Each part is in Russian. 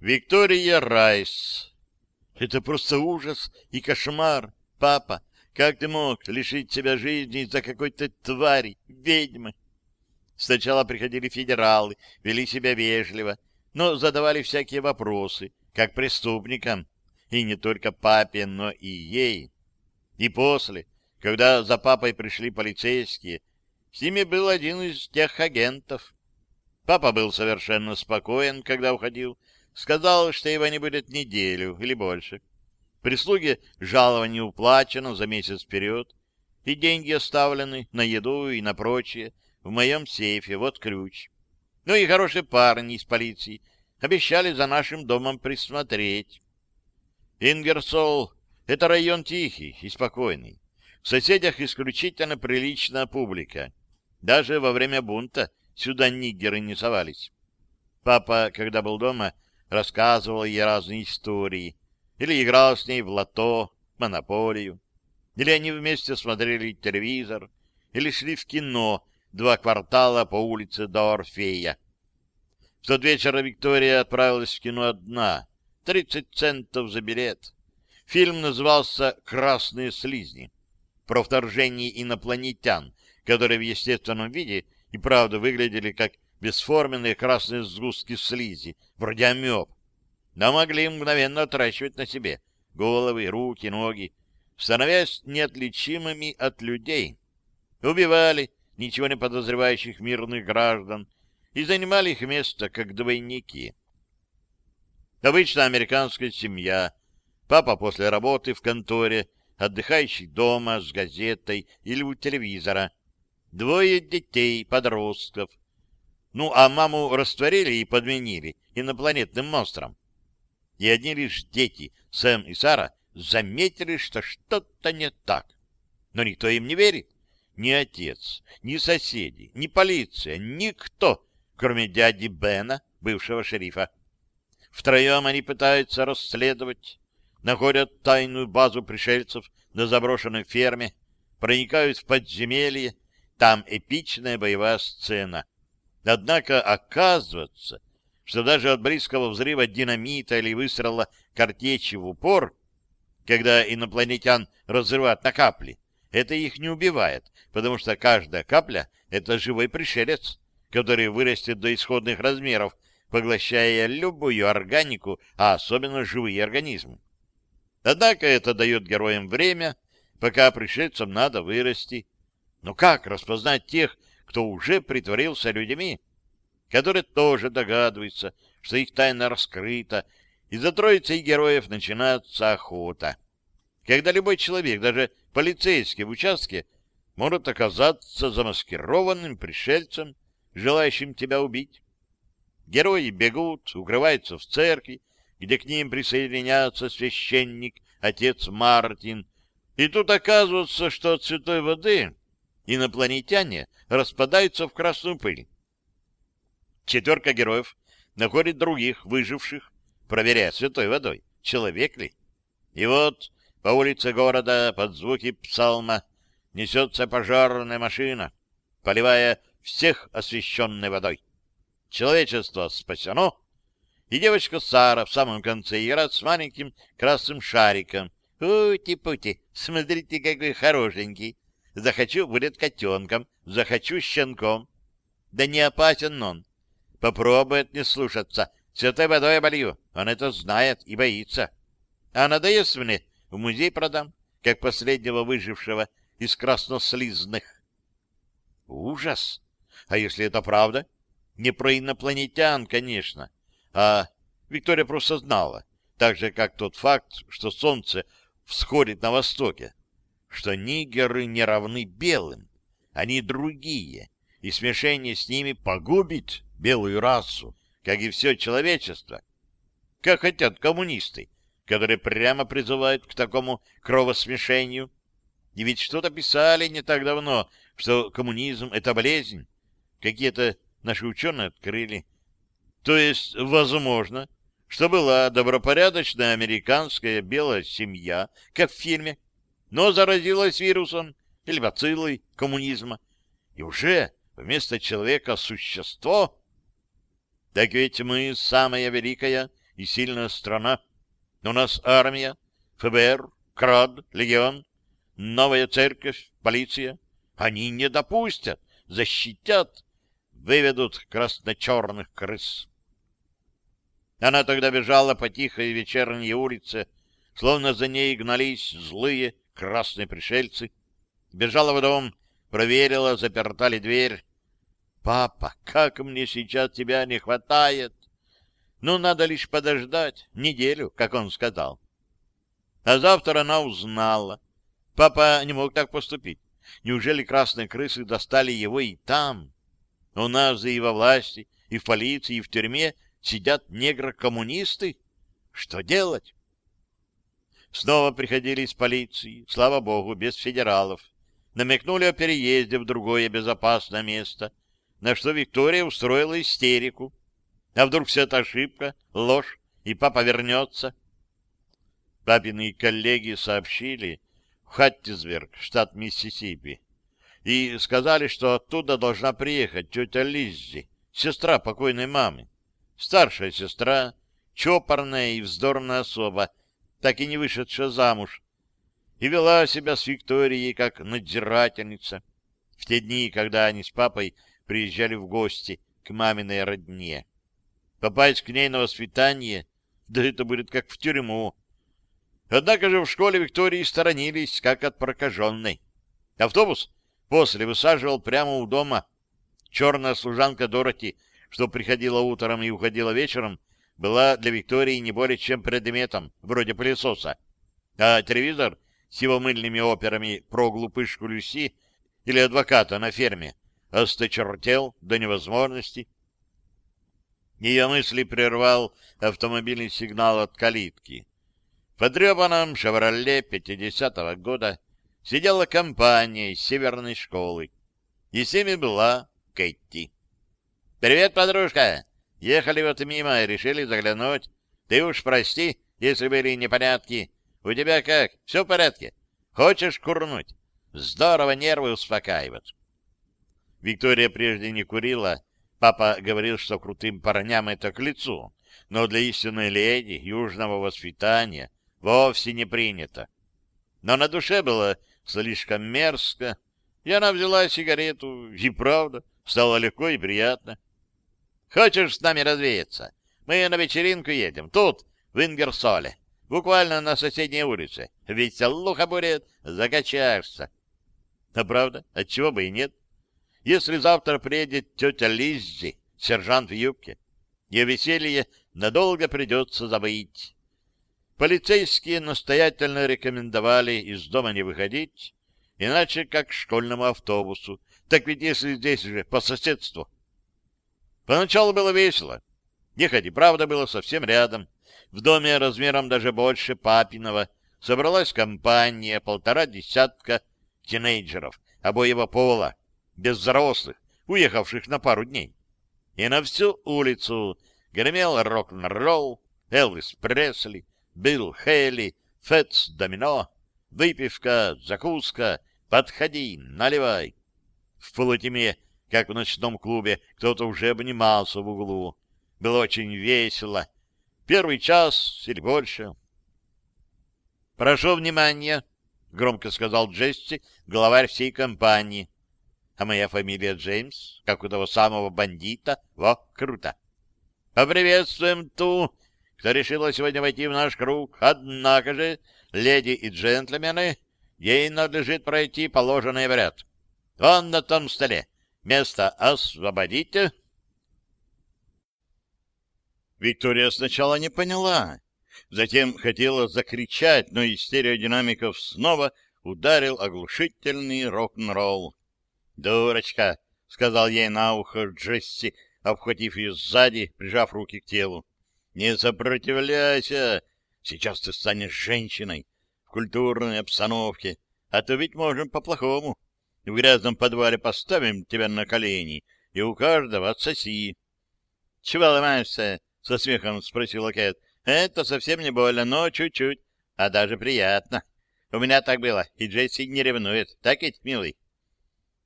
Виктория Райс. Это просто ужас и кошмар. Папа, как ты мог лишить себя жизни из-за какой-то твари, ведьмы? Сначала приходили федералы, вели себя вежливо, но задавали всякие вопросы, как преступникам, и не только папе, но и ей. И после, когда за папой пришли полицейские, с ними был один из тех агентов. Папа был совершенно спокоен, когда уходил, сказал, что его не будет неделю или больше. Прислуге жалование уплачено за месяц вперед, и деньги оставлены на еду и на прочее, в моем сейфе, вот ключ. Ну и хорошие парни из полиции обещали за нашим домом присмотреть. Ингерсол — это район тихий и спокойный. В соседях исключительно приличная публика. Даже во время бунта сюда нигеры не совались. Папа, когда был дома, рассказывал ей разные истории. Или играл с ней в лото, монополию. Или они вместе смотрели телевизор. Или шли в кино два квартала по улице до Орфея. В тот вечер Виктория отправилась в кино одна. Тридцать центов за билет. Фильм назывался «Красные слизни» про вторжение инопланетян, которые в естественном виде и правда выглядели как бесформенные красные сгустки слизи, вроде амеб, но могли мгновенно отращивать на себе головы, руки, ноги, становясь неотличимыми от людей. Убивали, ничего не подозревающих мирных граждан и занимали их место как двойники. Обычно американская семья, папа после работы в конторе, отдыхающий дома с газетой или у телевизора, двое детей, подростков. Ну, а маму растворили и подменили инопланетным монстром. И одни лишь дети, Сэм и Сара, заметили, что что-то не так. Но никто им не верит ни отец, ни соседи, ни полиция, никто, кроме дяди Бена, бывшего шерифа. Втроем они пытаются расследовать, находят тайную базу пришельцев на заброшенной ферме, проникают в подземелье, там эпичная боевая сцена. Однако оказывается, что даже от близкого взрыва динамита или выстрела картечи в упор, когда инопланетян разрывают на капли, это их не убивает, потому что каждая капля — это живой пришелец, который вырастет до исходных размеров, поглощая любую органику, а особенно живые организмы. Однако это дает героям время, пока пришельцам надо вырасти. Но как распознать тех, кто уже притворился людьми, которые тоже догадываются, что их тайна раскрыта, и за троицей героев начинается охота когда любой человек, даже полицейский в участке, может оказаться замаскированным пришельцем, желающим тебя убить. Герои бегут, укрываются в церкви, где к ним присоединяется священник, отец Мартин, и тут оказывается, что от святой воды инопланетяне распадаются в красную пыль. Четверка героев находит других выживших, проверяя святой водой, человек ли. И вот по улице города под звуки псалма несется пожарная машина, поливая всех освещенной водой. Человечество спасено, и девочка Сара в самом конце играет с маленьким красным шариком. «Ути-пути, смотрите, какой хорошенький! Захочу — будет котенком, захочу — щенком. Да не опасен он. Попробует не слушаться. Святой водой оболью. Он это знает и боится. А надоест мне, в музей продам, как последнего выжившего из краснослизных. Ужас! А если это правда? Не про инопланетян, конечно. А Виктория просто знала, так же, как тот факт, что солнце всходит на востоке, что нигеры не равны белым, они другие, и смешение с ними погубит белую расу, как и все человечество. Как хотят коммунисты, которые прямо призывают к такому кровосмешению. И ведь что-то писали не так давно, что коммунизм — это болезнь. Какие-то наши ученые открыли. То есть, возможно, что была добропорядочная американская белая семья, как в фильме, но заразилась вирусом или бациллой коммунизма, и уже вместо человека существо. Так ведь мы самая великая и сильная страна. У нас армия, ФБР, КРАД, Легион, новая церковь, полиция. Они не допустят, защитят, выведут красно-черных крыс. Она тогда бежала по тихой вечерней улице, словно за ней гнались злые красные пришельцы. Бежала в дом, проверила, заперта ли дверь. «Папа, как мне сейчас тебя не хватает!» «Ну, надо лишь подождать неделю, как он сказал». А завтра она узнала. Папа не мог так поступить. Неужели красные крысы достали его и там? У нас и во власти, и в полиции, и в тюрьме сидят негрокоммунисты. Что делать? Снова приходили из полиции, слава богу, без федералов. Намекнули о переезде в другое безопасное место, на что Виктория устроила истерику. А вдруг все это ошибка, ложь, и папа вернется? Папины коллеги сообщили в Хаттисберг, штат Миссисипи, и сказали, что оттуда должна приехать тетя Лиззи, сестра покойной мамы. Старшая сестра, чопорная и вздорная особа, так и не вышедшая замуж, и вела себя с Викторией как надзирательница в те дни, когда они с папой приезжали в гости к маминой родне. Попасть к ней на воспитание, да это будет как в тюрьму. Однако же в школе Виктории сторонились, как от прокаженной. Автобус после высаживал прямо у дома. Черная служанка Дороти что приходила утром и уходила вечером, была для Виктории не более чем предметом, вроде пылесоса. А телевизор с его мыльными операми про глупышку Люси или адвоката на ферме осточертел до невозможности. Ее мысли прервал автомобильный сигнал от калитки. В потрепанном «Шевроле» 50-го года сидела компания из северной школы, и с ними была Кэти. «Привет, подружка! Ехали вот мимо и решили заглянуть. Ты уж прости, если были непонятки. У тебя как? Все в порядке? Хочешь курнуть? Здорово нервы успокаивать». Виктория прежде не курила. Папа говорил, что крутым парням это к лицу, но для истинной леди южного воспитания вовсе не принято. Но на душе было слишком мерзко, и она взяла сигарету, и правда, стало легко и приятно. Хочешь с нами развеяться? Мы на вечеринку едем. Тут, в Ингерсоле. Буквально на соседней улице. Веселуха будет, закачаешься. А правда, отчего бы и нет. Если завтра приедет тетя Лиззи, сержант в юбке, ее веселье надолго придется забыть. Полицейские настоятельно рекомендовали из дома не выходить, иначе как к школьному автобусу. Так ведь если здесь же по соседству Поначалу было весело. Ехать и правда было совсем рядом. В доме размером даже больше папиного собралась компания, полтора десятка тинейджеров обоего пола, без взрослых, уехавших на пару дней. И на всю улицу гремел рок-н-ролл, Элвис Пресли, Билл Хейли, Фетс Домино, выпивка, закуска, подходи, наливай. В полутьме как в ночном клубе, кто-то уже обнимался в углу. Было очень весело. Первый час или больше. «Прошу внимания», — громко сказал Джесси, главарь всей компании. «А моя фамилия Джеймс, как у того самого бандита. Во, круто! Поприветствуем ту, кто решила сегодня войти в наш круг. Однако же, леди и джентльмены, ей надлежит пройти положенный обряд. Он на том столе. Место освободите. Виктория сначала не поняла, затем хотела закричать, но из стереодинамиков снова ударил оглушительный рок-н-ролл. «Дурочка!» — сказал ей на ухо Джесси, обхватив ее сзади, прижав руки к телу. «Не сопротивляйся! Сейчас ты станешь женщиной в культурной обстановке, а то ведь можем по-плохому. В грязном подвале поставим тебя на колени, и у каждого отсоси. — Чего ломаешься? — со смехом спросила Кэт. — Это совсем не больно, но чуть-чуть, а даже приятно. У меня так было, и Джесси не ревнует. Так ведь, милый?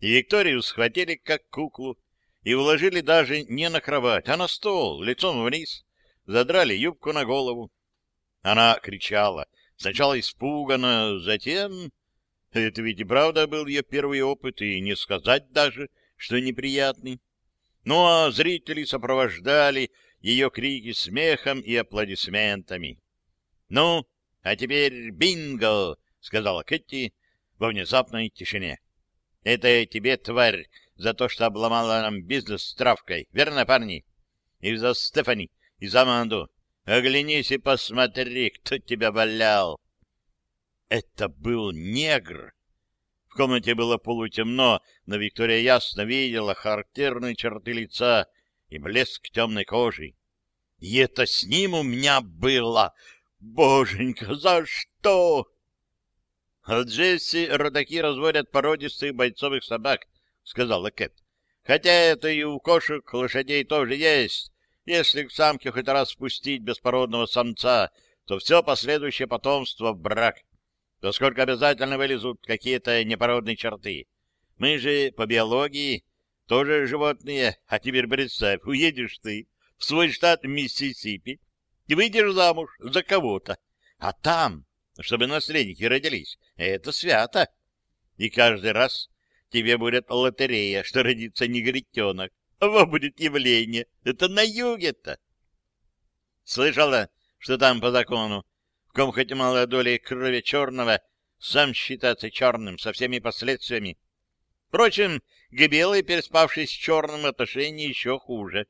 И Викторию схватили как куклу и уложили даже не на кровать, а на стол, лицом вниз. задрали юбку на голову. Она кричала, сначала испуганно, затем... Это ведь и правда был ее первый опыт, и не сказать даже, что неприятный. Ну а зрители сопровождали ее крики смехом и аплодисментами. — Ну, а теперь бинго! — сказала Кэти во внезапной тишине. — Это тебе, тварь, за то, что обломала нам бизнес с травкой. Верно, парни? И за Стефани, и за Аманду. Оглянись и посмотри, кто тебя валял. Это был негр. В комнате было полутемно, но Виктория ясно видела характерные черты лица и блеск темной кожи. И это с ним у меня было! Боженька, за что? А Джесси родаки разводят породистых бойцовых собак, — сказала Кэт. Хотя это и у кошек, лошадей тоже есть. Если к самке хоть раз спустить беспородного самца, то все последующее потомство в брак — поскольку обязательно вылезут какие-то непородные черты. Мы же по биологии тоже животные, а теперь представь, уедешь ты в свой штат Миссисипи и выйдешь замуж за кого-то, а там, чтобы наследники родились, это свято. И каждый раз тебе будет лотерея, что родится негритенок. Вот будет явление. Это на юге-то. Слышала, что там по закону ком хоть малая доля крови черного, сам считается черным со всеми последствиями. Впрочем, к белой, переспавшей с черным отношении, еще хуже.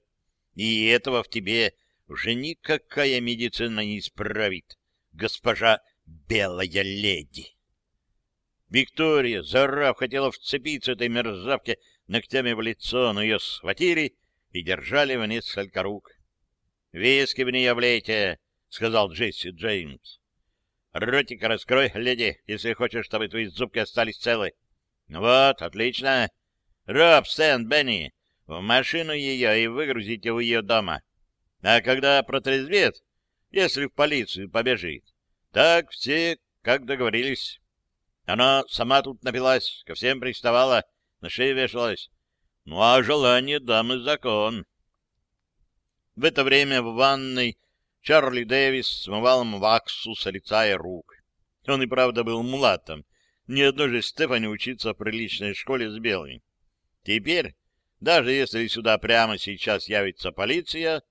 И этого в тебе уже никакая медицина не исправит, госпожа белая леди. Виктория, зарав, хотела вцепиться этой мерзавке ногтями в лицо, но ее схватили и держали в несколько рук. — Виски в нее влейте, — сказал Джесси Джеймс. — Ротик раскрой, леди, если хочешь, чтобы твои зубки остались целы. — Вот, отлично. Роб, Стэн, Бенни, в машину ее и выгрузите у ее дома. А когда протрезвеет, если в полицию побежит, так все, как договорились. Она сама тут напилась, ко всем приставала, на шее вешалась. Ну, а желание дамы закон. В это время в ванной Чарли Дэвис смывал ваксу с лица и рук. Он и правда был мулатом. Ни одной же Стефани учиться в приличной школе с белыми. Теперь, даже если сюда прямо сейчас явится полиция,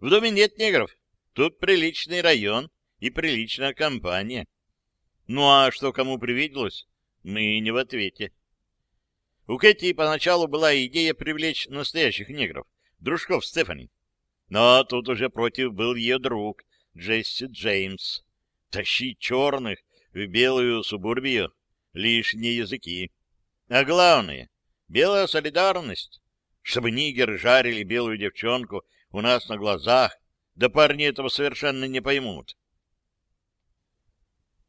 в доме нет негров. Тут приличный район и приличная компания. Ну а что кому привиделось, мы не в ответе. У Кэти поначалу была идея привлечь настоящих негров, дружков Стефани. Но тут уже против был ее друг, Джесси Джеймс. Тащить черных в белую субурбию — лишние языки. А главное — белая солидарность. Чтобы нигеры жарили белую девчонку у нас на глазах, да парни этого совершенно не поймут.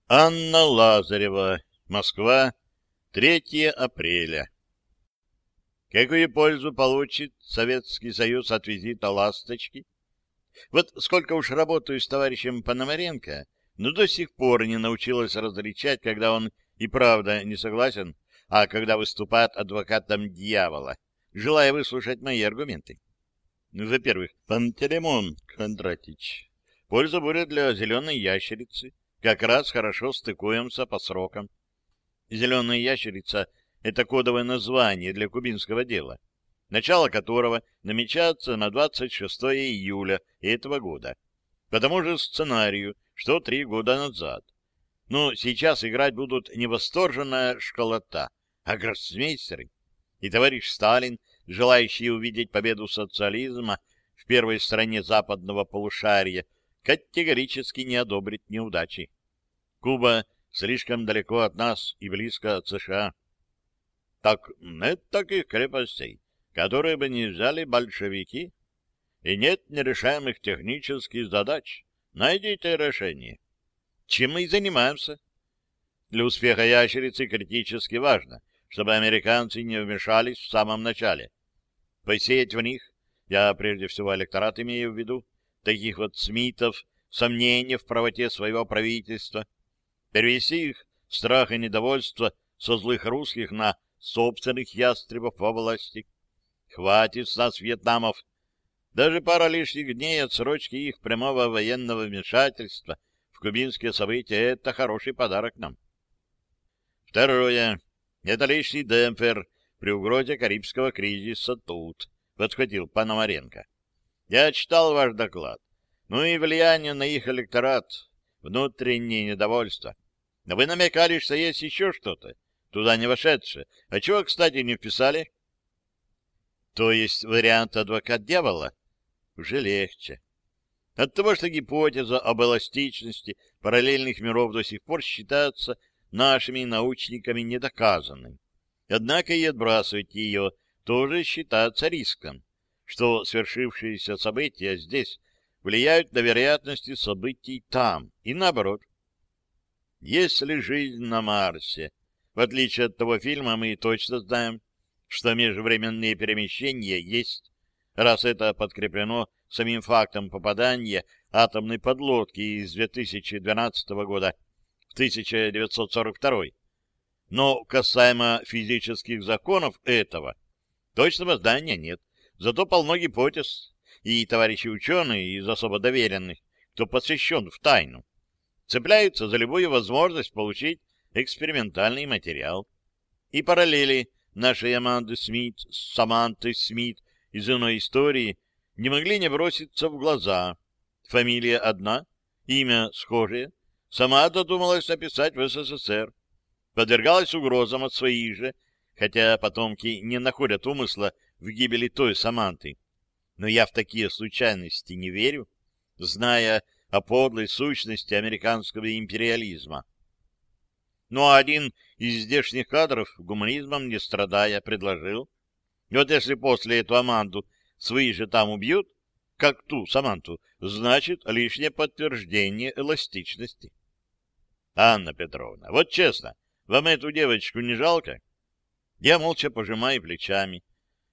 Анна Лазарева, Москва, 3 апреля. Какую пользу получит Советский Союз от визита «Ласточки»? Вот сколько уж работаю с товарищем Пономаренко, но до сих пор не научилась различать, когда он и правда не согласен, а когда выступает адвокатом дьявола, желая выслушать мои аргументы. Ну, во-первых, Пантелеймон Кондратич, польза будет для зеленой ящерицы. Как раз хорошо стыкуемся по срокам. Зеленая ящерица — это кодовое название для кубинского дела, начало которого намечается на 26 июля этого года, по тому же сценарию, что три года назад. Но сейчас играть будут не восторженная школота, а гроссмейстеры. И товарищ Сталин, желающий увидеть победу социализма в первой стране западного полушария, категорически не одобрит неудачи. Куба слишком далеко от нас и близко от США. Так нет таких крепостей, которые бы не взяли большевики. И нет нерешаемых технических задач. Найдите решение. Чем мы и занимаемся. Для успеха ящерицы критически важно, чтобы американцы не вмешались в самом начале. Посеять в них, я прежде всего электорат имею в виду, таких вот смитов, сомнения в правоте своего правительства, перевести их страх и недовольство со злых русских на собственных ястребов во власти. Хватит с нас вьетнамов. Даже пара лишних дней отсрочки их прямого военного вмешательства в кубинские события — это хороший подарок нам. Второе. Это лишний демпфер при угрозе Карибского кризиса тут, — подхватил Пономаренко. Я читал ваш доклад. Ну и влияние на их электорат, внутреннее недовольство. Но вы намекали, что есть еще что-то, туда не вошедшее. А чего, кстати, не вписали? То есть вариант адвокат дьявола? Уже легче. От того, что гипотеза об эластичности параллельных миров до сих пор считается нашими научниками недоказанной. Однако и отбрасывать ее тоже считается риском, что свершившиеся события здесь влияют на вероятности событий там, и наоборот. Есть ли жизнь на Марсе? В отличие от того фильма, мы точно знаем, что межвременные перемещения есть, раз это подкреплено самим фактом попадания атомной подлодки из 2012 года в 1942. Но касаемо физических законов этого, точного здания нет. Зато полно гипотез, и товарищи ученые из особо доверенных, кто посвящен в тайну, цепляются за любую возможность получить экспериментальный материал. И параллели нашей Аманды Смит с Самантой Смит из иной истории не могли не броситься в глаза. Фамилия одна, имя схожее. Сама додумалась написать в СССР. Подвергалась угрозам от своих же, хотя потомки не находят умысла в гибели той Саманты. Но я в такие случайности не верю, зная о подлой сущности американского империализма. Ну а один из здешних кадров, гуманизмом не страдая, предложил, вот если после эту Аманду свои же там убьют, как ту Саманту, значит лишнее подтверждение эластичности. Анна Петровна, вот честно, вам эту девочку не жалко? Я молча пожимаю плечами.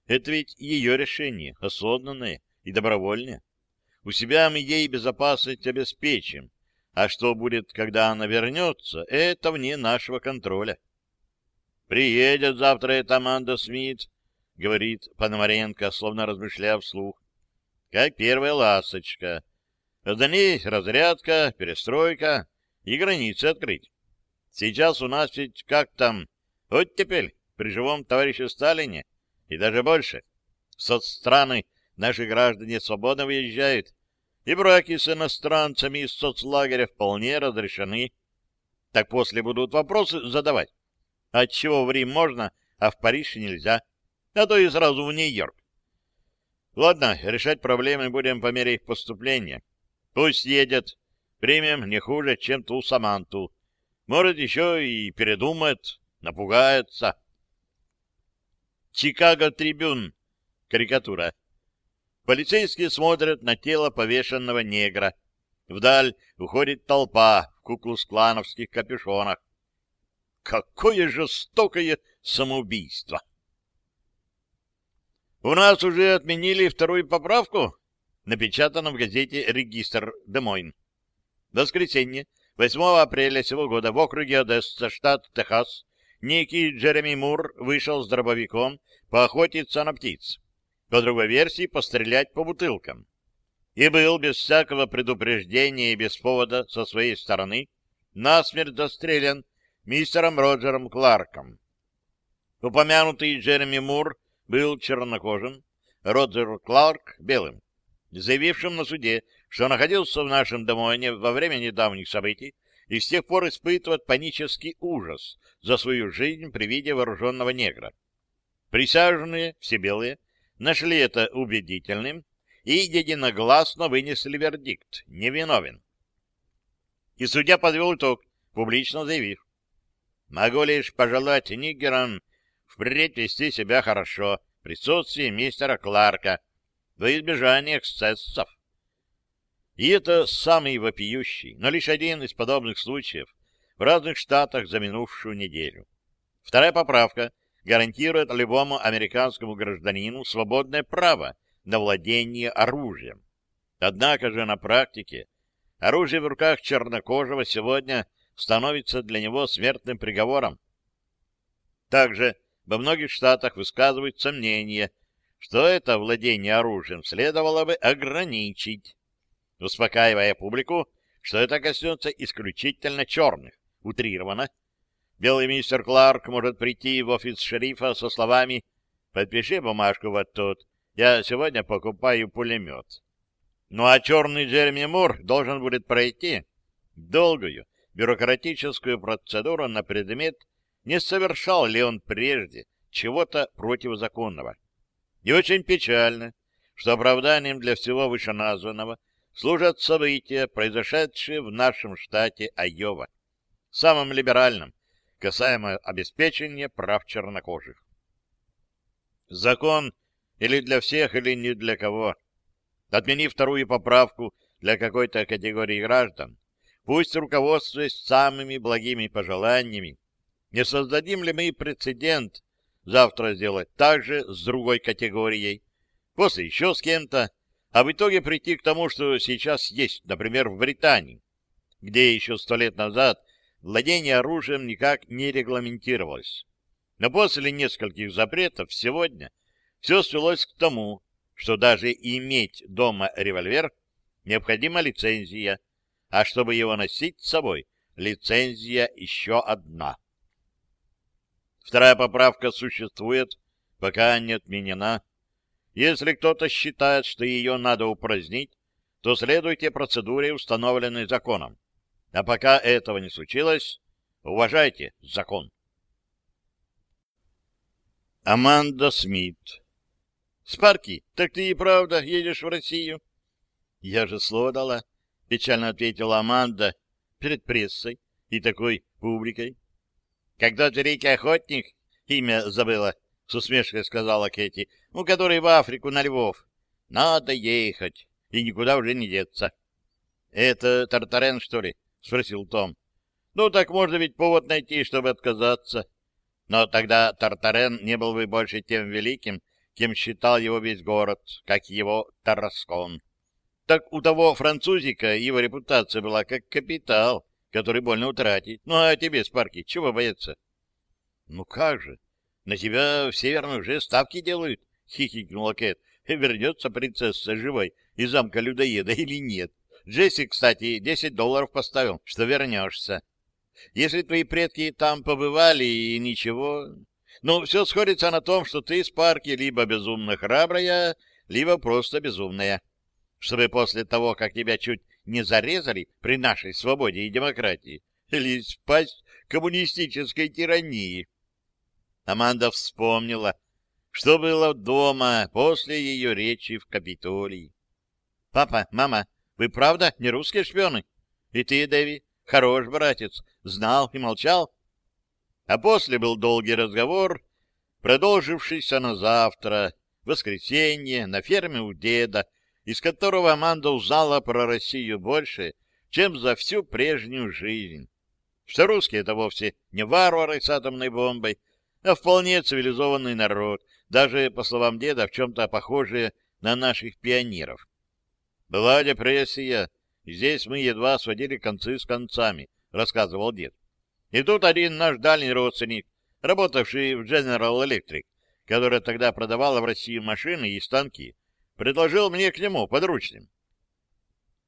Это ведь ее решение, осознанное и добровольное. У себя мы ей безопасность обеспечим, а что будет, когда она вернется, это вне нашего контроля. «Приедет завтра эта Аманда Смит», — говорит Пономаренко, словно размышляя вслух, — «как первая ласточка. За ней разрядка, перестройка и границы открыть. Сейчас у нас ведь как там, вот теперь при живом товарище Сталине, и даже больше. В соцстраны наши граждане свободно выезжают, и браки с иностранцами из соцлагеря вполне разрешены. Так после будут вопросы задавать. Отчего в Рим можно, а в Париж нельзя? А то и сразу в Нью-Йорк. Ладно, решать проблемы будем по мере их поступления. Пусть едет. Примем не хуже, чем ту Саманту. Может, еще и передумает, напугается. Чикаго Трибюн. Карикатура. Полицейские смотрят на тело повешенного негра. Вдаль уходит толпа в куклус-клановских капюшонах. Какое жестокое самоубийство! У нас уже отменили вторую поправку, напечатано в газете «Регистр Демойн». Воскресенье, 8 апреля сего года в округе Одесса, штат Техас, некий Джереми Мур вышел с дробовиком поохотиться на птиц. По другой версии, пострелять по бутылкам. И был без всякого предупреждения и без повода со своей стороны насмерть застрелен мистером Роджером Кларком. Упомянутый Джереми Мур был чернокожим, Роджер Кларк — белым, заявившим на суде, что находился в нашем домоне во время недавних событий и с тех пор испытывает панический ужас за свою жизнь при виде вооруженного негра. Присяжные, все белые, нашли это убедительным и единогласно вынесли вердикт «невиновен». И судья подвел итог, публично заявив, «Могу лишь пожелать нигерам впредь вести себя хорошо в присутствии мистера Кларка во избежание эксцессов». И это самый вопиющий, но лишь один из подобных случаев в разных штатах за минувшую неделю. Вторая поправка гарантирует любому американскому гражданину свободное право на владение оружием. Однако же на практике оружие в руках чернокожего сегодня становится для него смертным приговором. Также во многих штатах высказывают сомнение, что это владение оружием следовало бы ограничить, успокаивая публику, что это коснется исключительно черных, утрированно. Белый мистер Кларк может прийти в офис шерифа со словами «Подпиши бумажку вот тут, я сегодня покупаю пулемет». Ну а черный Джереми Мур должен будет пройти долгую бюрократическую процедуру на предмет, не совершал ли он прежде чего-то противозаконного. И очень печально, что оправданием для всего вышеназванного служат события, произошедшие в нашем штате Айова, самом либеральном, касаемо обеспечения прав чернокожих. Закон или для всех, или не для кого. Отменив вторую поправку для какой-то категории граждан, пусть руководствуясь самыми благими пожеланиями, не создадим ли мы прецедент завтра сделать так же с другой категорией, после еще с кем-то, а в итоге прийти к тому, что сейчас есть, например, в Британии, где еще сто лет назад владение оружием никак не регламентировалось. Но после нескольких запретов сегодня все свелось к тому, что даже иметь дома револьвер необходима лицензия, а чтобы его носить с собой, лицензия еще одна. Вторая поправка существует, пока не отменена. Если кто-то считает, что ее надо упразднить, то следуйте процедуре, установленной законом. А пока этого не случилось, уважайте закон. Аманда Смит Спарки, так ты и правда едешь в Россию? Я же слово дала, печально ответила Аманда перед прессой и такой публикой. Когда ты реки охотник, имя забыла, с усмешкой сказала Кэти, у которой в Африку на львов. Надо ехать, и никуда уже не деться. — Это Тартарен, что ли? — спросил Том. — Ну, так можно ведь повод найти, чтобы отказаться. Но тогда Тартарен не был бы больше тем великим, кем считал его весь город, как его Тараскон. Так у того французика его репутация была как капитал, который больно утратить. Ну, а тебе, Спарки, чего бояться? — Ну как же, на тебя в Северной уже ставки делают, — хихикнула Кэт. — Вернется принцесса живой из замка людоеда или нет? Джесси, кстати, десять долларов поставил, что вернешься. Если твои предки там побывали и ничего... Ну, все сходится на том, что ты, Спарки, либо безумно храбрая, либо просто безумная. Чтобы после того, как тебя чуть не зарезали при нашей свободе и демократии, или спасть коммунистической тирании. Аманда вспомнила, что было дома после ее речи в Капитолии. — Папа, мама, вы правда не русские шпионы? И ты, Дэви, хорош братец, знал и молчал? А после был долгий разговор, продолжившийся на завтра, воскресенье, на ферме у деда, из которого Аманда узнала про Россию больше, чем за всю прежнюю жизнь. Что русские — это вовсе не варвары с атомной бомбой, а вполне цивилизованный народ, даже, по словам деда, в чем-то похожие на наших пионеров. Была депрессия, здесь мы едва сводили концы с концами, рассказывал дед. И тут один наш дальний родственник, работавший в General Electric, который тогда продавала в Россию машины и станки, предложил мне к нему подручным.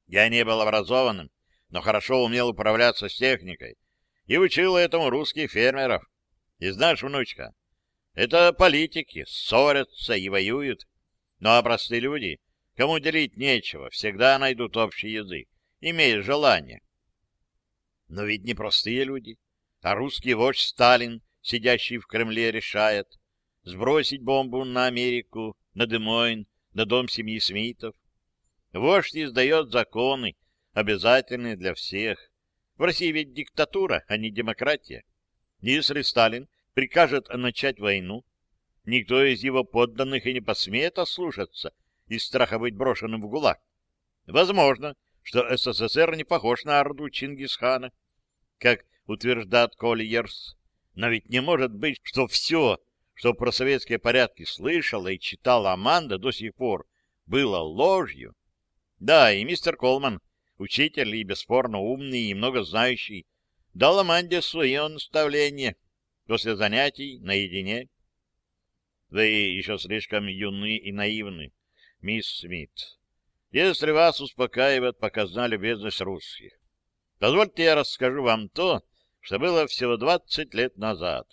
Я не был образованным, но хорошо умел управляться с техникой и учил этому русских фермеров. И знаешь, внучка, это политики ссорятся и воюют, ну а простые люди, кому делить нечего, всегда найдут общий язык, имея желание. Но ведь не простые люди, а русский вождь Сталин, сидящий в Кремле, решает сбросить бомбу на Америку, на Демойн, на дом семьи Смитов. Вождь издает законы, обязательные для всех. В России ведь диктатура, а не демократия. Если Сталин прикажет начать войну, никто из его подданных и не посмеет ослушаться из страха быть брошенным в ГУЛАГ. Возможно, что СССР не похож на Орду Чингисхана, как утверждает Кольерс. Но ведь не может быть, что все что про советские порядки слышала и читала Аманда до сих пор, было ложью. Да, и мистер Колман, учитель и бесспорно умный и много знающий, дал Аманде свое наставление после занятий наедине. Вы еще слишком юны и наивны, мисс Смит. Если вас успокаивает показная любезность русских. Позвольте я расскажу вам то, что было всего 20 лет назад.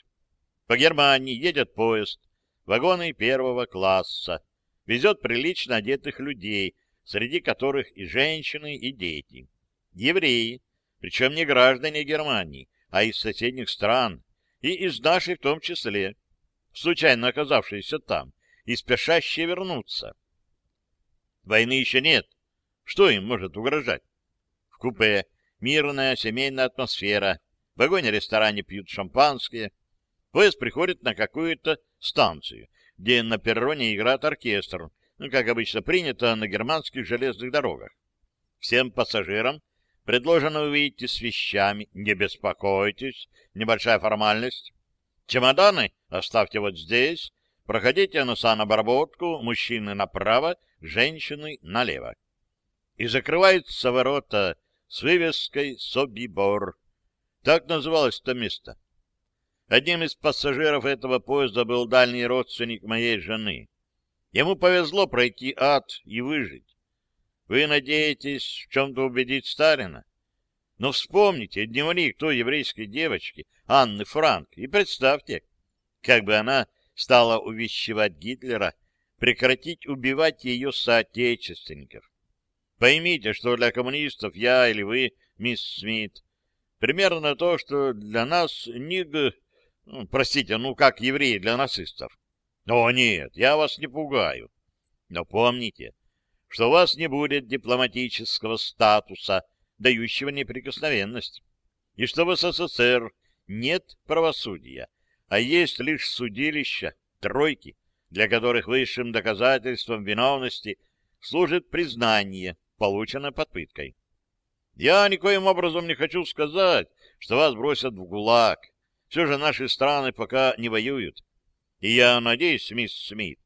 По Германии едет поезд, вагоны первого класса, везет прилично одетых людей, среди которых и женщины, и дети. Евреи, причем не граждане Германии, а из соседних стран, и из нашей в том числе, случайно оказавшиеся там, и спешащие вернуться. Войны еще нет. Что им может угрожать? В купе мирная семейная атмосфера, в вагоне-ресторане пьют шампанское, поезд приходит на какую-то станцию, где на перроне играет оркестр, ну, как обычно принято на германских железных дорогах. Всем пассажирам предложено выйти с вещами. Не беспокойтесь, небольшая формальность. Чемоданы оставьте вот здесь. Проходите на санобработку, мужчины направо, женщины налево. И закрываются ворота с вывеской «Собибор». Так называлось это место. Одним из пассажиров этого поезда был дальний родственник моей жены. Ему повезло пройти ад и выжить. Вы надеетесь в чем-то убедить Сталина? Но вспомните дневник той еврейской девочки, Анны Франк, и представьте, как бы она стала увещевать Гитлера прекратить убивать ее соотечественников. Поймите, что для коммунистов я или вы, мисс Смит, примерно то, что для нас НИГ ну, простите, ну как евреи для нацистов? О, нет, я вас не пугаю. Но помните, что у вас не будет дипломатического статуса, дающего неприкосновенность, и что в СССР нет правосудия, а есть лишь судилища, тройки, для которых высшим доказательством виновности служит признание, полученное под пыткой. Я никоим образом не хочу сказать, что вас бросят в ГУЛАГ, все же наши страны пока не воюют. И я надеюсь, мисс Смит,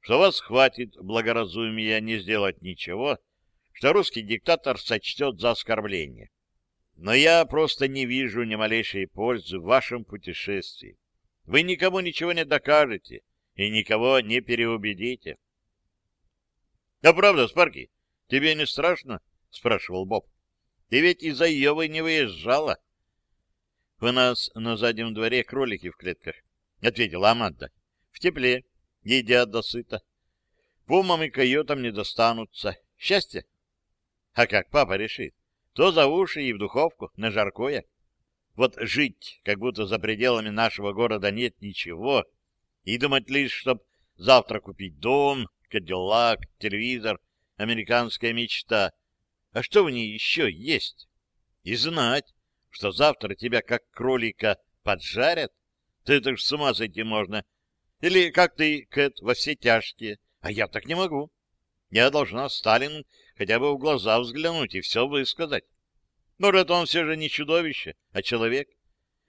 что вас хватит благоразумия не сделать ничего, что русский диктатор сочтет за оскорбление. Но я просто не вижу ни малейшей пользы в вашем путешествии. Вы никому ничего не докажете и никого не переубедите. — А правда, Спарки, тебе не страшно? — спрашивал Боб. — Ты ведь из-за Йовы не выезжала. — у нас на заднем дворе кролики в клетках, — ответила Аманда. — В тепле, едят досыта. Пумам и койотам не достанутся. Счастье? А как папа решит? То за уши и в духовку, на жаркое. Вот жить, как будто за пределами нашего города нет ничего, и думать лишь, чтоб завтра купить дом, кадиллак, телевизор, американская мечта. А что в ней еще есть? И знать, что завтра тебя как кролика поджарят? Ты это ж с ума сойти можно. Или как ты, Кэт, во все тяжкие. А я так не могу. Я должна Сталину хотя бы в глаза взглянуть и все высказать. Может, он все же не чудовище, а человек.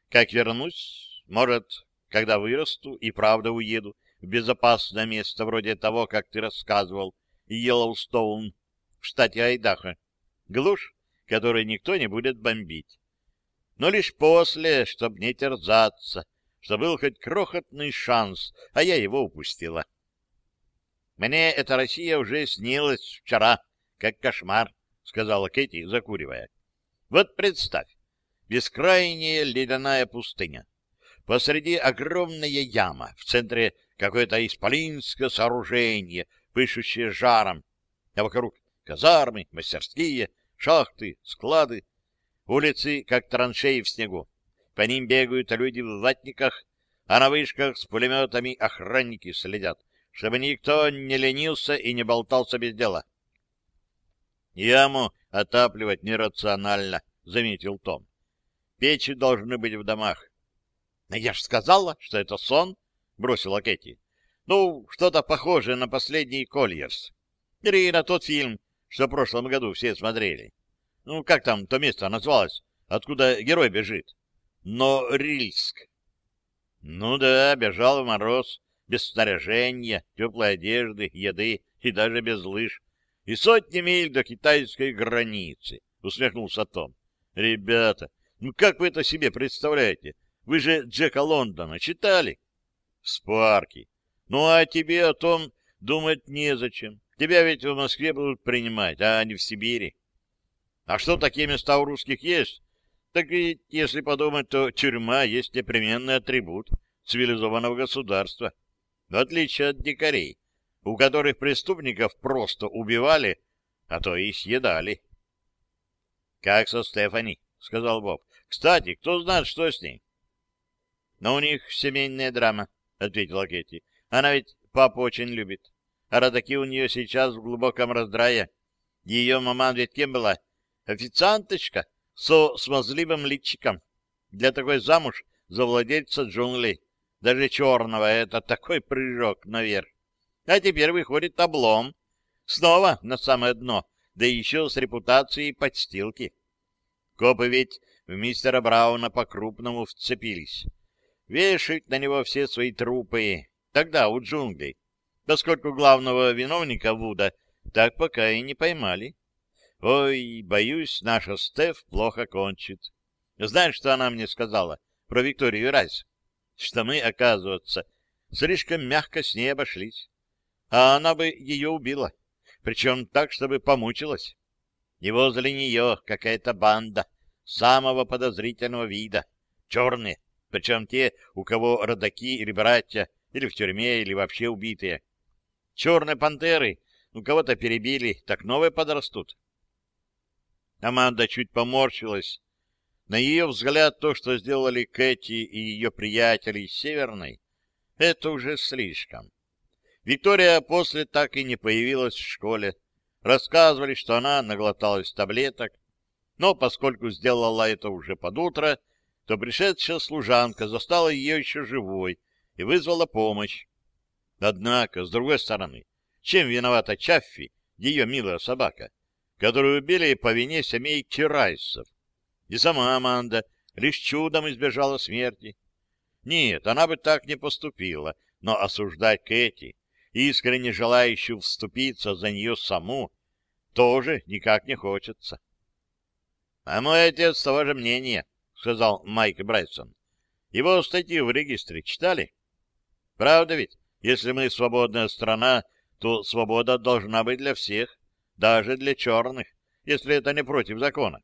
Как вернусь, может, когда вырасту и правда уеду в безопасное место вроде того, как ты рассказывал, Йеллоустоун в штате Айдахо. Глушь, которой никто не будет бомбить но лишь после, чтобы не терзаться, что был хоть крохотный шанс, а я его упустила. «Мне эта Россия уже снилась вчера, как кошмар», — сказала Кэти, закуривая. «Вот представь, бескрайняя ледяная пустыня. Посреди огромная яма, в центре какое-то исполинское сооружение, пышущее жаром, а вокруг казармы, мастерские, шахты, склады, Улицы, как траншеи в снегу. По ним бегают люди в ватниках, а на вышках с пулеметами охранники следят, чтобы никто не ленился и не болтался без дела. «Яму отапливать нерационально», — заметил Том. «Печи должны быть в домах». «Я ж сказала, что это сон», — бросила Кэти. «Ну, что-то похожее на последний Кольерс. Или на тот фильм, что в прошлом году все смотрели. Ну, как там то место назвалось, откуда герой бежит? Норильск. Ну да, бежал в мороз, без снаряжения, теплой одежды, еды и даже без лыж. И сотни миль до китайской границы, усмехнулся Том. Ребята, ну как вы это себе представляете? Вы же Джека Лондона читали? Спарки. Ну, а тебе о том думать незачем. Тебя ведь в Москве будут принимать, а не в Сибири. А что такие места у русских есть? Так ведь, если подумать, то тюрьма есть непременный атрибут цивилизованного государства. В отличие от дикарей, у которых преступников просто убивали, а то и съедали. — Как со Стефани, — сказал Боб. — Кстати, кто знает, что с ней? — Но у них семейная драма, — ответила Кетти. — Она ведь папу очень любит. А родаки у нее сейчас в глубоком раздрае. Ее мама ведь кем была? Официанточка со смазливым личиком. Для такой замуж за владельца джунглей. Даже черного — это такой прыжок наверх. А теперь выходит облом. Снова на самое дно, да еще с репутацией подстилки. Копы ведь в мистера Брауна по-крупному вцепились. Вешают на него все свои трупы. Тогда у джунглей поскольку главного виновника Вуда так пока и не поймали. Ой, боюсь, наша Стеф плохо кончит. Знаешь, что она мне сказала про Викторию Райс? Что мы, оказывается, слишком мягко с ней обошлись. А она бы ее убила, причем так, чтобы помучилась. И возле нее какая-то банда самого подозрительного вида, черные, причем те, у кого родаки или братья, или в тюрьме, или вообще убитые. Черные пантеры у кого-то перебили, так новые подрастут. Аманда чуть поморщилась. На ее взгляд, то, что сделали Кэти и ее приятели из Северной, это уже слишком. Виктория после так и не появилась в школе. Рассказывали, что она наглоталась таблеток, но поскольку сделала это уже под утро, то пришедшая служанка застала ее еще живой и вызвала помощь. Однако, с другой стороны, чем виновата Чаффи, ее милая собака, которую убили по вине семейки Райсов? И сама Аманда лишь чудом избежала смерти. Нет, она бы так не поступила, но осуждать Кэти, искренне желающую вступиться за нее саму, тоже никак не хочется. — А мой отец того же мнения, — сказал Майк Брайсон. — Его статью в регистре читали? — Правда ведь? Если мы свободная страна, то свобода должна быть для всех, даже для черных, если это не против закона.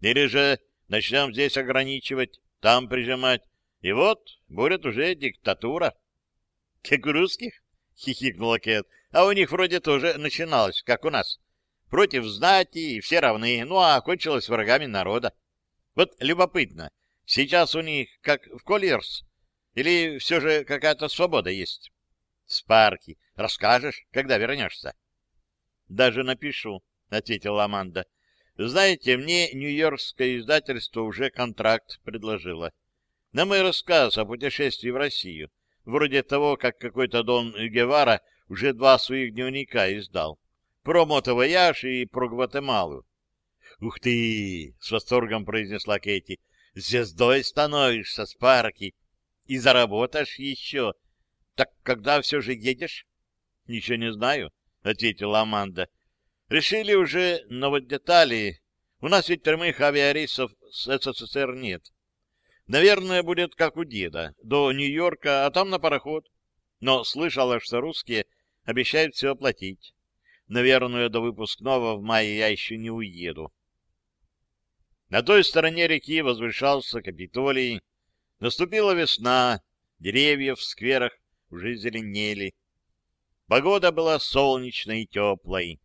Или же начнем здесь ограничивать, там прижимать, и вот будет уже диктатура. — Как у русских? — хихикнула Кэт. — А у них вроде тоже начиналось, как у нас. Против знати, и все равны, ну а кончилось врагами народа. Вот любопытно, сейчас у них как в Коллерс, или все же какая-то свобода есть? Спарки. Расскажешь, когда вернешься? — Даже напишу, — ответила Аманда. — Знаете, мне Нью-Йоркское издательство уже контракт предложило. На мой рассказ о путешествии в Россию, вроде того, как какой-то Дон Гевара уже два своих дневника издал. Про мотовояж и про Гватемалу. — Ух ты! — с восторгом произнесла Кэти. — Звездой становишься, Спарки! И заработаешь еще! — так когда все же едешь? — Ничего не знаю, — ответила Аманда. — Решили уже, но вот детали... У нас ведь прямых авиарейсов с СССР нет. Наверное, будет как у деда, до Нью-Йорка, а там на пароход. Но слышала, что русские обещают все оплатить. Наверное, до выпускного в мае я еще не уеду. На той стороне реки возвышался Капитолий. Наступила весна, деревья в скверах уже зеленели. Погода была солнечной и теплой.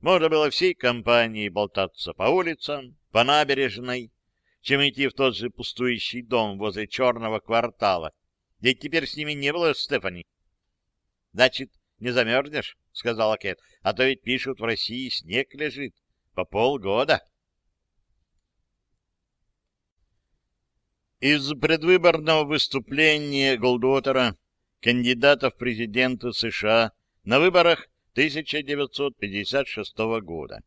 Можно было всей компанией болтаться по улицам, по набережной, чем идти в тот же пустующий дом возле черного квартала. Ведь теперь с ними не было Стефани. — Значит, не замерзнешь? — сказала Кэт. — А то ведь пишут, в России снег лежит по полгода. Из предвыборного выступления Голдуотера кандидата в президенты США на выборах 1956 года.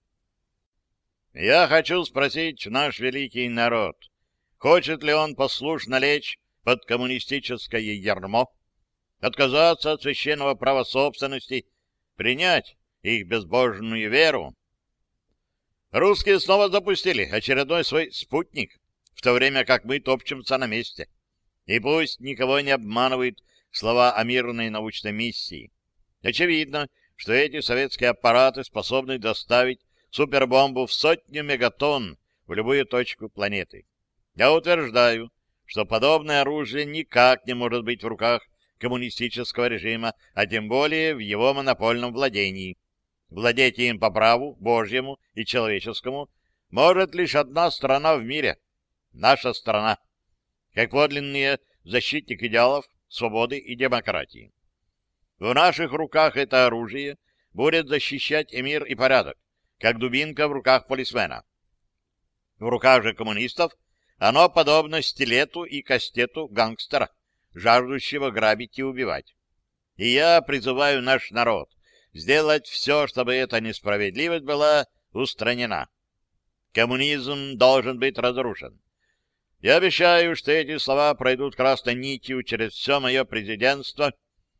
Я хочу спросить наш великий народ, хочет ли он послушно лечь под коммунистическое ярмо, отказаться от священного права собственности, принять их безбожную веру? Русские снова запустили очередной свой спутник, в то время как мы топчемся на месте. И пусть никого не обманывает слова о мирной научной миссии. Очевидно, что эти советские аппараты способны доставить супербомбу в сотню мегатонн в любую точку планеты. Я утверждаю, что подобное оружие никак не может быть в руках коммунистического режима, а тем более в его монопольном владении. Владеть им по праву, Божьему и человеческому, может лишь одна страна в мире — наша страна, как подлинные защитник идеалов свободы и демократии. В наших руках это оружие будет защищать и мир, и порядок, как дубинка в руках полисмена. В руках же коммунистов оно подобно стилету и кастету гангстера, жаждущего грабить и убивать. И я призываю наш народ сделать все, чтобы эта несправедливость была устранена. Коммунизм должен быть разрушен. Я обещаю, что эти слова пройдут красной нитью через все мое президентство,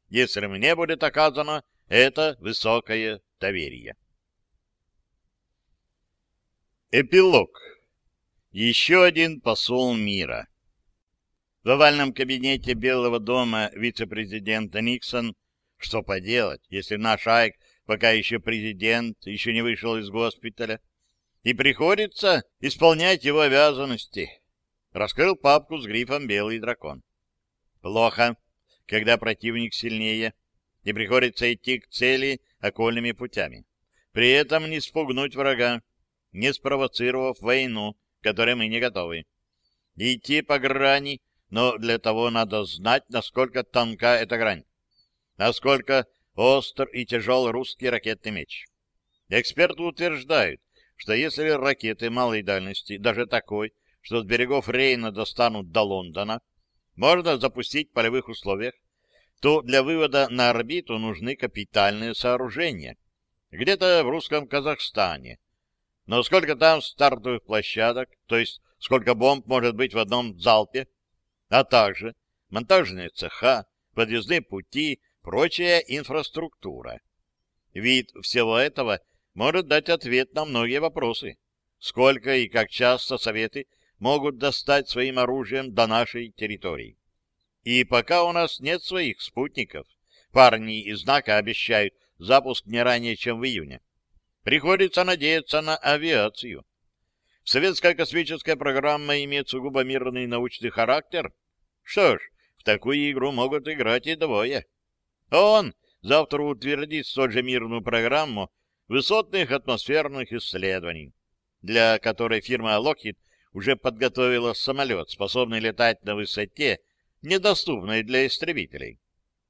если мне будет оказано это высокое доверие. Эпилог. Еще один посол мира. В овальном кабинете Белого дома вице-президента Никсон что поделать, если наш Айк пока еще президент, еще не вышел из госпиталя, и приходится исполнять его обязанности. Раскрыл папку с грифом «Белый дракон». Плохо, когда противник сильнее, и приходится идти к цели окольными путями. При этом не спугнуть врага, не спровоцировав войну, которой мы не готовы. Идти по грани, но для того надо знать, насколько тонка эта грань насколько остр и тяжел русский ракетный меч. Эксперты утверждают, что если ракеты малой дальности, даже такой, что с берегов Рейна достанут до Лондона, можно запустить в полевых условиях, то для вывода на орбиту нужны капитальные сооружения. Где-то в русском Казахстане. Но сколько там стартовых площадок, то есть сколько бомб может быть в одном залпе, а также монтажные цеха, подъездные пути, прочая инфраструктура. Вид всего этого может дать ответ на многие вопросы. Сколько и как часто Советы могут достать своим оружием до нашей территории. И пока у нас нет своих спутников, парни из знака обещают запуск не ранее, чем в июне. Приходится надеяться на авиацию. Советская космическая программа имеет сугубо мирный научный характер. Что ж, в такую игру могут играть и двое. Он завтра утвердит столь же мирную программу высотных атмосферных исследований, для которой фирма Lockheed уже подготовила самолет, способный летать на высоте, недоступной для истребителей.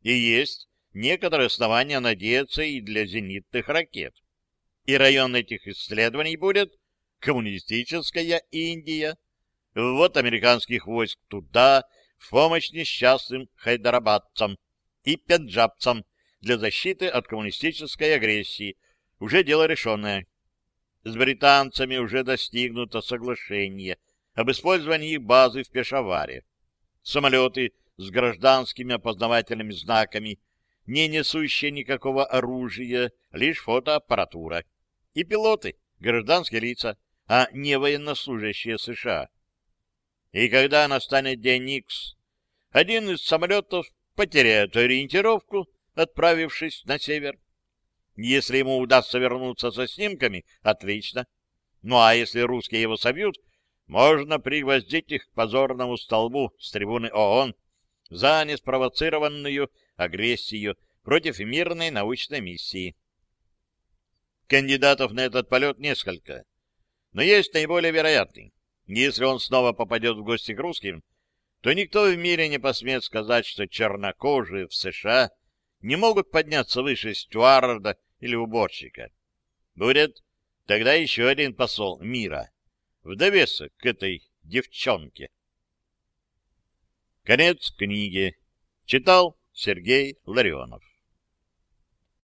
И есть некоторые основания надеяться и для зенитных ракет. И район этих исследований будет коммунистическая Индия. Вот американских войск туда, в помощь несчастным хайдарабадцам, и пенджабцам для защиты от коммунистической агрессии. Уже дело решенное. С британцами уже достигнуто соглашение об использовании их базы в Пешаваре. Самолеты с гражданскими опознавательными знаками, не несущие никакого оружия, лишь фотоаппаратура. И пилоты, гражданские лица, а не военнослужащие США. И когда настанет день Никс, один из самолетов потеряет ориентировку, отправившись на север. Если ему удастся вернуться со снимками, отлично. Ну а если русские его собьют, можно пригвоздить их к позорному столбу с трибуны ООН за неспровоцированную агрессию против мирной научной миссии. Кандидатов на этот полет несколько, но есть наиболее вероятный. Если он снова попадет в гости к русским, то никто в мире не посмеет сказать, что чернокожие в США не могут подняться выше стюарда или уборщика. Будет тогда еще один посол мира, в довесок к этой девчонке. Конец книги. Читал Сергей Ларионов.